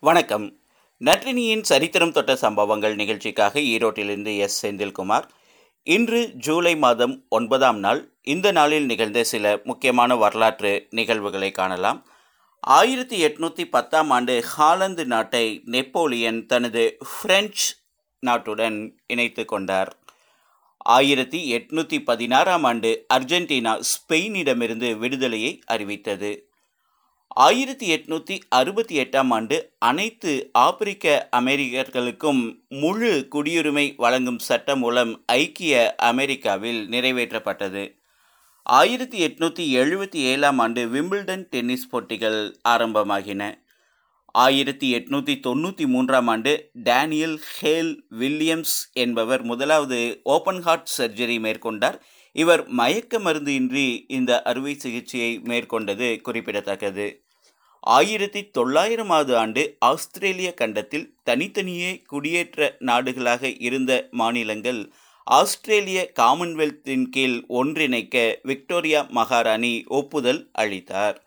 வணக்கம். நற்றினியின் சரித்திரம் தொட்ட சம்பவங்கள் நிகழ்ச்சிக்காக ஈரோட்டிலிருந்து எஸ். செந்தில்குமார். இன்று ஜூலை மாதம் ஒன்பதாம் நாள் இந்த நாளில் நிகழ்ந்த சில முக்கியமான வரலாற்று நிகழ்வுகளை காணலாம். ஆயிரத்தி எட்நூற்றி பத்தாம் ஆண்டு ஹாலந்து நாட்டை நெப்போலியன் தனது பிரெஞ்சு நாட்டுடன் இணைத்து கொண்டார். ஆயிரத்தி எட்நூற்றி பதினாறாம் ஆண்டு அர்ஜென்டினா ஸ்பெயினிடமிருந்து விடுதலையை அறிவித்தது. ஆயிரத்தி எட்நூற்றி அறுபத்தி எட்டாம் ஆண்டு அனைத்து ஆப்பிரிக்க அமெரிக்கர்களுக்கும் முழு குடியுரிமை வழங்கும் சட்டம் மூலம் ஐக்கிய அமெரிக்காவில் நிறைவேற்றப்பட்டது. ஆயிரத்தி எட்நூற்றி எழுபத்தி ஏழாம் ஆண்டு விம்பிள்டன் டென்னிஸ் போட்டிகள் ஆரம்பமாகின. ஆயிரத்தி எட்நூற்றி தொண்ணூற்றி மூன்றாம் ஆண்டு டேனியல் ஹேல் வில்லியம்ஸ் என்பவர் முதலாவது ஓப்பன் ஹார்ட் சர்ஜரி மேற்கொண்டார். இவர் மயக்க மருந்து இன்றி இந்த அறுவை சிகிச்சையை மேற்கொண்டது குறிப்பிடத்தக்கது. ஆயிரத்தி தொள்ளாயிரமாவது ஆண்டு ஆஸ்திரேலிய கண்டத்தில் தனித்தனியே குடியேற்ற நாடுகளாக இருந்த மாநிலங்கள் ஆஸ்திரேலிய காமன்வெல்த்தின் கீழ் ஒன்றிணைக்க விக்டோரியா மகாராணி ஒப்புதல் அளித்தார்.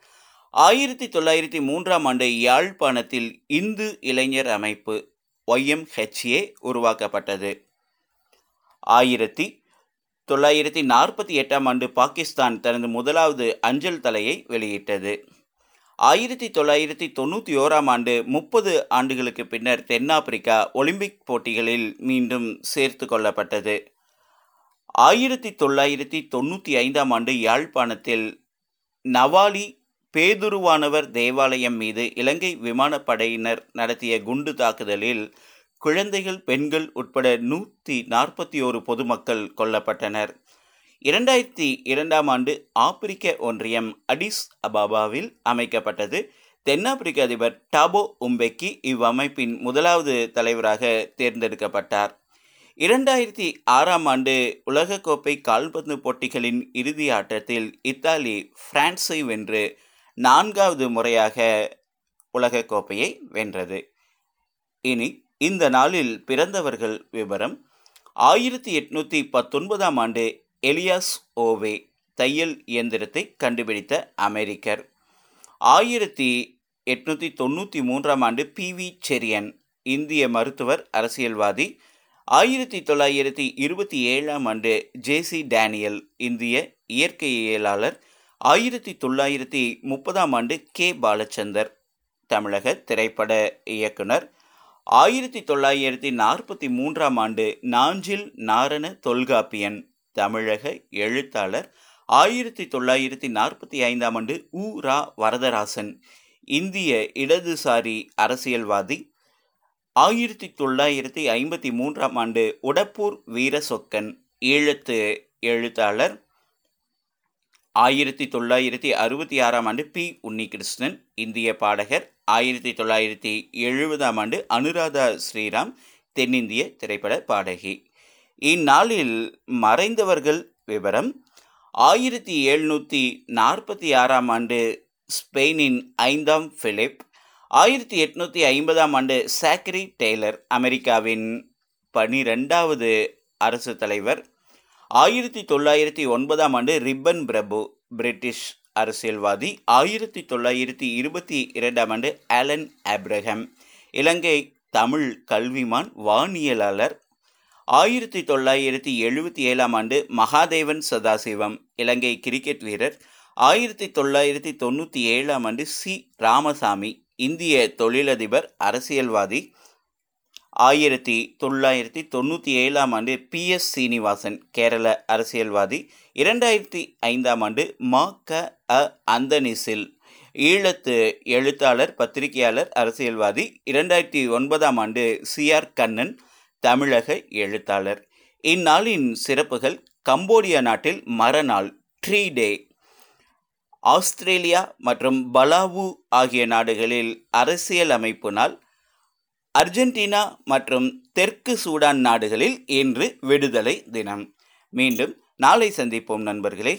ஆயிரத்தி தொள்ளாயிரத்தி மூன்றாம் ஆண்டு யாழ்ப்பாணத்தில் இந்து இளைஞர் அமைப்பு ஒய்எம்ஹெச்ஏ உருவாக்கப்பட்டது. ஆயிரத்தி தொள்ளாயிரத்தி நாற்பத்தி எட்டாம் ஆண்டு பாகிஸ்தான் தனது முதலாவது அஞ்சல் தலையை வெளியிட்டது. ஆயிரத்தி தொள்ளாயிரத்தி தொண்ணூற்றி ஓராம் ஆண்டு முப்பது ஆண்டுகளுக்கு பின்னர் தென்னாப்பிரிக்கா ஒலிம்பிக் போட்டிகளில் மீண்டும் சேர்த்து கொள்ளப்பட்டது. ஆயிரத்தி தொள்ளாயிரத்தி தொண்ணூற்றி ஐந்தாம் ஆண்டு யாழ்ப்பாணத்தில் நவாலி பேதுருவானவர் தேவாலயம் மீது இலங்கை விமானப்படையினர் நடத்திய குண்டு தாக்குதலில் குழந்தைகள் பெண்கள் உட்பட நூற்றி நாற்பத்தி ஓரு பொதுமக்கள் கொல்லப்பட்டனர். இரண்டாயிரத்தி இரண்டாம் ஆண்டு ஆப்பிரிக்க ஒன்றியம் அடிஸ் அபாபாவில் அமைக்கப்பட்டது. தென்னாப்பிரிக்க அதிபர் டாபோ உம்பெக்கி இவ்வமைப்பின் முதலாவது தலைவராக தேர்ந்தெடுக்கப்பட்டார். இரண்டாயிரத்தி ஆறாம் ஆண்டு உலகக்கோப்பை கால்பந்து போட்டிகளின் இறுதி ஆட்டத்தில் இத்தாலி பிரான்ஸை வென்று நான்காவது முறையாக உலகக்கோப்பையை வென்றது. இனி இந்த நாளில் பிறந்தவர்கள் விவரம். ஆயிரத்தி எட்நூற்றி பத்தொன்பதாம் ஆண்டு எலியாஸ் ஓவே தையல் இயந்திரத்தை கண்டுபிடித்த அமெரிக்கர். ஆயிரத்தி எட்நூற்றி தொண்ணூற்றி மூன்றாம் ஆண்டு பி வி செரியன் இந்திய மருத்துவர் அரசியல்வாதி. ஆயிரத்தி தொள்ளாயிரத்தி இருபத்தி ஏழாம் ஆண்டு ஜேசி டேனியல் இந்திய இயற்கையியலாளர். ஆயிரத்தி தொள்ளாயிரத்தி முப்பதாம் ஆண்டு கே பாலச்சந்தர் தமிழக திரைப்பட இயக்குனர். ஆயிரத்தி தொள்ளாயிரத்தி நாற்பத்தி மூன்றாம் ஆண்டு நாஞ்சில் நாரண தொல்காப்பியன் தமிழக எழுத்தாளர் ஆயிரத்தி தொள்ளாயிரத்தி நாற்பத்தி ஐந்தாம் ஆண்டு உ. ரா. வரதராசன் இந்திய இடதுசாரி அரசியல்வாதி. ஆயிரத்தி தொள்ளாயிரத்தி ஐம்பத்தி மூன்றாம் ஆண்டு உடப்பூர் வீரசொக்கன் ஈழத்து எழுத்தாளர். ஆயிரத்தி தொள்ளாயிரத்தி அறுபத்தி ஆறாம் ஆண்டு பி. உன்னிகிருஷ்ணன் இந்திய பாடகர். ஆயிரத்தி தொள்ளாயிரத்தி எழுபதாம் ஆண்டு அனுராதா ஸ்ரீராம் தென்னிந்திய திரைப்பட பாடகி. இந்நாளில் மறைந்தவர்கள் விவரம். ஆயிரத்தி எழுநூற்றி நாற்பத்தி ஆறாம் ஆண்டு ஸ்பெயினின் ஐந்தாம் பிலிப் ஆயிரத்தி எட்நூற்றி ஐம்பதாம் ஆண்டு சாக்ரி டெய்லர் அமெரிக்காவின் பனிரெண்டாவது அரசு தலைவர். ஆயிரத்தி தொள்ளாயிரத்தி ஒன்பதாம் ஆண்டு ரிப்பன் பிரபு பிரிட்டிஷ் அரசியல்வாதி. ஆயிரத்தி தொள்ளாயிரத்தி இருபத்தி இரண்டாம் ஆண்டு ஆலன் ஆப்ரஹாம் இலங்கை தமிழ் கல்விமான் வானியலாளர். ஆயிரத்தி தொள்ளாயிரத்தி எழுபத்தி ஏழாம் ஆண்டு மகாதேவன் சதாசிவம் இலங்கை கிரிக்கெட் வீரர். ஆயிரத்தி தொள்ளாயிரத்தி தொண்ணூற்றி ஏழாம் ஆண்டு சி. ராமசாமி இந்திய தொழிலதிபர் அரசியல்வாதி. ஆயிரத்தி தொள்ளாயிரத்தி தொண்ணூற்றி ஏழாம் ஆண்டு பி. எஸ். சீனிவாசன் கேரள அரசியல்வாதி. இரண்டாயிரத்தி ஐந்தாம் ஆண்டு ம. க. அ. அந்தனிசில் ஈழத்து எழுத்தாளர் பத்திரிகையாளர் அரசியல்வாதி. இரண்டாயிரத்தி ஒன்பதாம் ஆண்டு சி. ஆர். கண்ணன். தமிழக எழுத்தாளர். இந்நாளின் சிறப்புகள் கம்போடியா நாட்டில் மரநாள் ட்ரீ டே. ஆஸ்திரேலியா மற்றும் பலாவு ஆகிய நாடுகளில் அரசியல் அமைப்பு நாள். அர்ஜென்டினா மற்றும் தெற்கு சூடான் நாடுகளில் இன்று விடுதலை தினம். மீண்டும் நாளை சந்திப்போம் நண்பர்களே.